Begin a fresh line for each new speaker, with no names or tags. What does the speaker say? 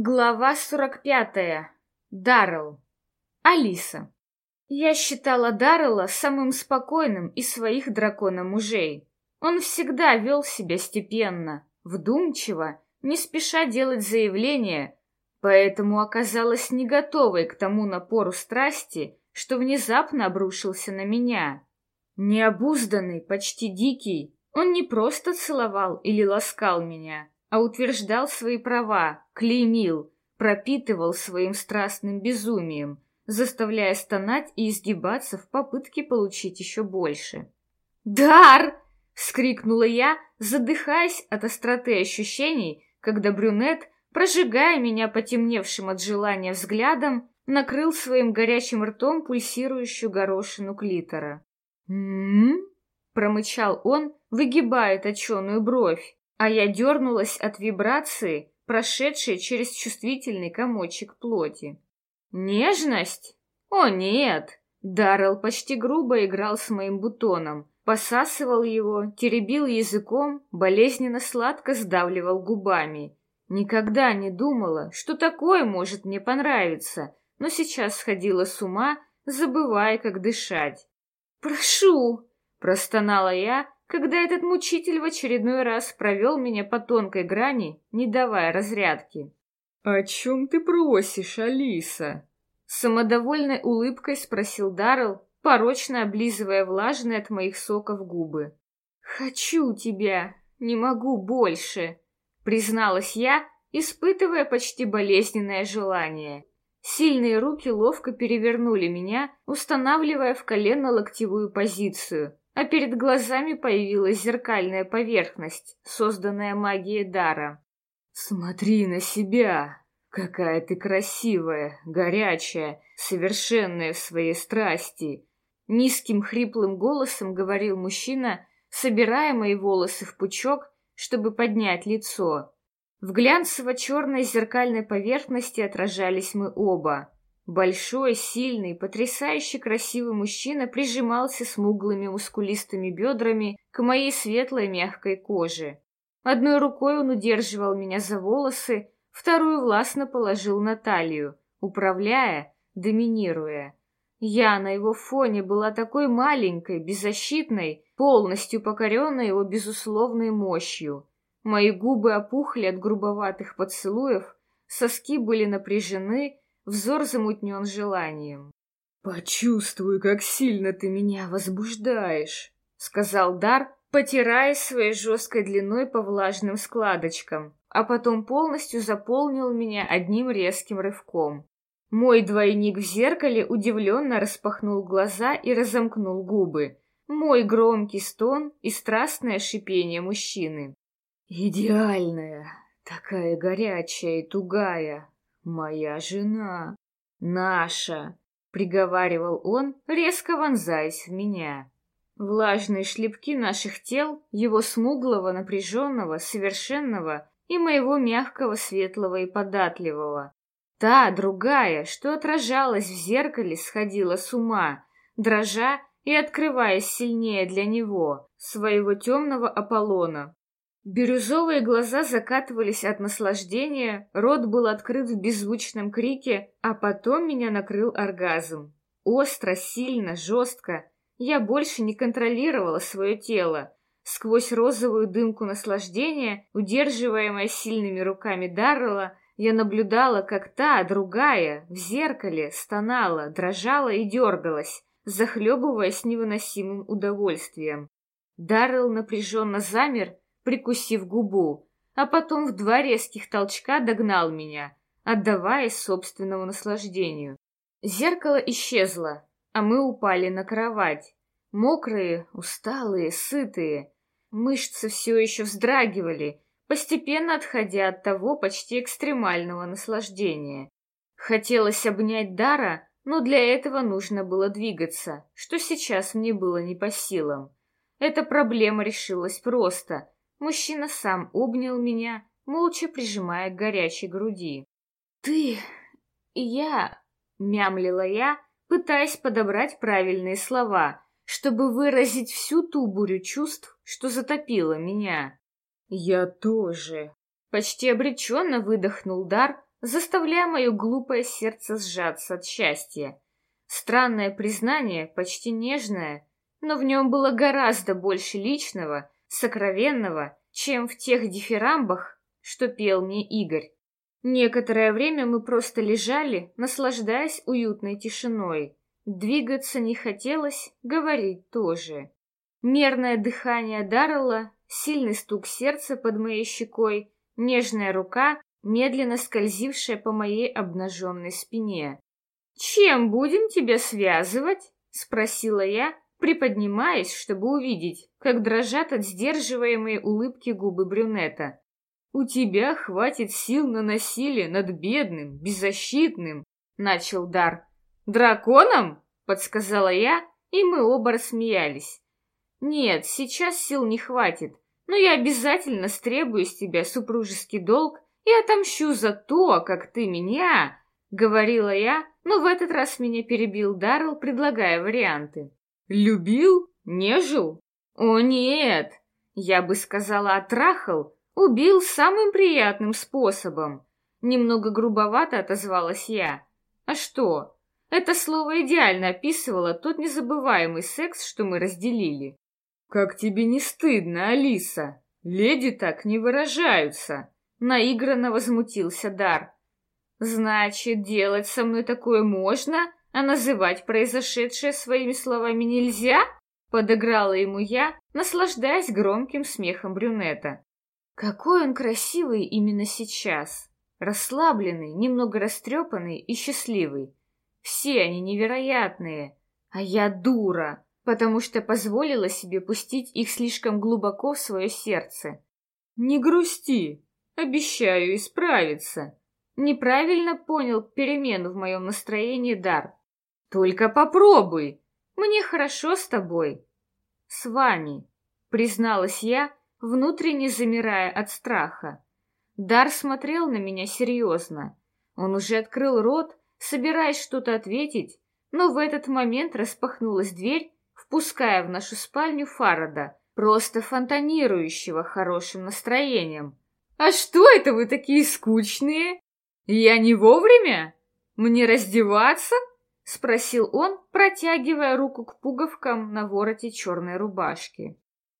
Глава 45. Даррелл. Алиса. Я считала Даррелла самым спокойным из своих дракона-мужей. Он всегда вел себя степенно, вдумчиво, не спеша делать заявления, поэтому оказалась не готовой к тому напору страсти, что внезапно обрушился на меня. Необузданный, почти дикий, он не просто целовал или ласкал меня, а утверждал свои права, клеймил, пропитывал своим страстным безумием, заставляя стонать и изгибаться в попытке получить еще больше. «Дар!» — скрикнула я, задыхаясь от остроты ощущений, когда брюнет, прожигая меня потемневшим от желания взглядом, накрыл своим горячим ртом пульсирующую горошину клитора. «М-м-м?» промычал он, выгибая точеную бровь а я дернулась от вибрации, прошедшей через чувствительный комочек плоти. Нежность? О, нет! Даррелл почти грубо играл с моим бутоном, посасывал его, теребил языком, болезненно сладко сдавливал губами. Никогда не думала, что такое может мне понравиться, но сейчас сходила с ума, забывая, как дышать. «Прошу!» — простонала я, когда этот мучитель в очередной раз провел меня по тонкой грани, не давая разрядки.
«О чем ты просишь, Алиса?»
Самодовольной улыбкой спросил Даррелл, порочно облизывая влажные от моих соков губы. «Хочу тебя, не могу больше», — призналась я, испытывая почти болезненное желание. Сильные руки ловко перевернули меня, устанавливая в колено-локтевую позицию, а перед глазами появилась зеркальная поверхность, созданная магией дара.
«Смотри на себя! Какая ты красивая, горячая, совершенная в своей страсти!»
Низким хриплым голосом говорил мужчина, собирая мои волосы в пучок, чтобы поднять лицо. В глянцево-черной зеркальной поверхности отражались мы оба. Большой, сильный, потрясающе красивый мужчина прижимался смуглыми мускулистыми бедрами к моей светлой мягкой коже. Одной рукой он удерживал меня за волосы, вторую властно положил на талию, управляя, доминируя. Я на его фоне была такой маленькой, беззащитной, полностью покоренной его безусловной мощью. Мои губы опухли от грубоватых поцелуев, соски были напряжены, Взор замутнен желанием.
«Почувствуй, как сильно ты меня возбуждаешь», —
сказал Дар, потирая своей жесткой длиной по влажным складочкам, а потом полностью заполнил меня одним резким рывком. Мой двойник в зеркале удивленно распахнул глаза и разомкнул губы. Мой громкий стон и страстное шипение мужчины.
«Идеальная, такая горячая и тугая, «Моя жена, наша», — приговаривал он, резко вонзаясь в меня. Влажные шлепки наших тел, его смуглого, напряженного, совершенного и моего мягкого, светлого и податливого. Та, другая, что отражалась в зеркале, сходила с ума, дрожа и открываясь сильнее для него, своего темного Аполлона, Бирюзовые глаза закатывались от наслаждения, рот был открыт в беззвучном крике, а потом меня накрыл оргазм. Остро, сильно, жестко. Я больше не контролировала свое тело. Сквозь розовую дымку наслаждения, удерживаемая сильными руками Даррелла, я наблюдала, как та, другая, в зеркале, стонала, дрожала и дергалась, захлебываясь невыносимым удовольствием. Даррелл напряженно замер, прикусив губу, а потом в два резких толчка догнал меня, отдаваясь собственному наслаждению. Зеркало исчезло, а мы упали на кровать. Мокрые, усталые, сытые. Мышцы все еще вздрагивали, постепенно отходя от того почти экстремального наслаждения. Хотелось обнять Дара, но для этого нужно было двигаться, что сейчас мне было не по силам. Эта проблема решилась просто, Мужчина сам обнял меня, молча прижимая к горячей груди. «Ты и я...» — мямлила я, пытаясь подобрать правильные слова, чтобы выразить всю ту бурю чувств, что затопило меня. «Я тоже...»
Почти обреченно выдохнул Дар, заставляя мое глупое сердце сжаться от счастья. Странное признание, почти нежное, но в нем было гораздо больше личного, сокровенного, чем в тех дифирамбах, что пел мне Игорь. Некоторое время мы просто лежали, наслаждаясь уютной тишиной. Двигаться не хотелось, говорить тоже. Мерное дыхание Даррелла, сильный стук сердца под моей щекой, нежная рука, медленно скользившая по моей обнаженной спине. «Чем будем тебя связывать?» — спросила я, приподнимаясь, чтобы увидеть, как дрожат от сдерживаемой улыбки губы брюнета. «У тебя хватит сил на насилие над бедным, беззащитным», — начал Дар. «Драконом?» — подсказала я, и мы оба рассмеялись. «Нет, сейчас сил не хватит, но я обязательно стребую с тебя супружеский долг и отомщу за то, как ты меня...» — говорила я, но в этот раз меня перебил Даррелл, предлагая варианты. «Любил? Нежил? О, нет! Я бы сказала, отрахал, убил самым приятным способом. Немного грубовато отозвалась я. А что? Это слово идеально описывало тот незабываемый секс, что мы разделили. «Как тебе не стыдно, Алиса? Леди так не выражаются!» Наигранно возмутился Дар. «Значит, делать со мной такое можно, а называть произошедшее своими словами нельзя?» Подыграла ему я, наслаждаясь громким смехом брюнета. Какой он красивый именно сейчас. Расслабленный, немного растрепанный и счастливый. Все они невероятные. А я дура, потому что позволила себе пустить их слишком глубоко в свое сердце. «Не грусти, обещаю исправиться», Неправильно понял перемену в моем настроении Дар. Только попробуй. Мне хорошо с тобой. С вами, призналась я, внутренне замирая от страха. Дар смотрел на меня серьезно. Он уже открыл рот, собираясь что-то ответить, но в этот момент распахнулась дверь, впуская в нашу спальню Фарада, просто фонтанирующего хорошим настроением. «А что это вы такие скучные?» «Я не вовремя? Мне раздеваться?» — спросил он, протягивая руку к пуговкам на вороте черной рубашки.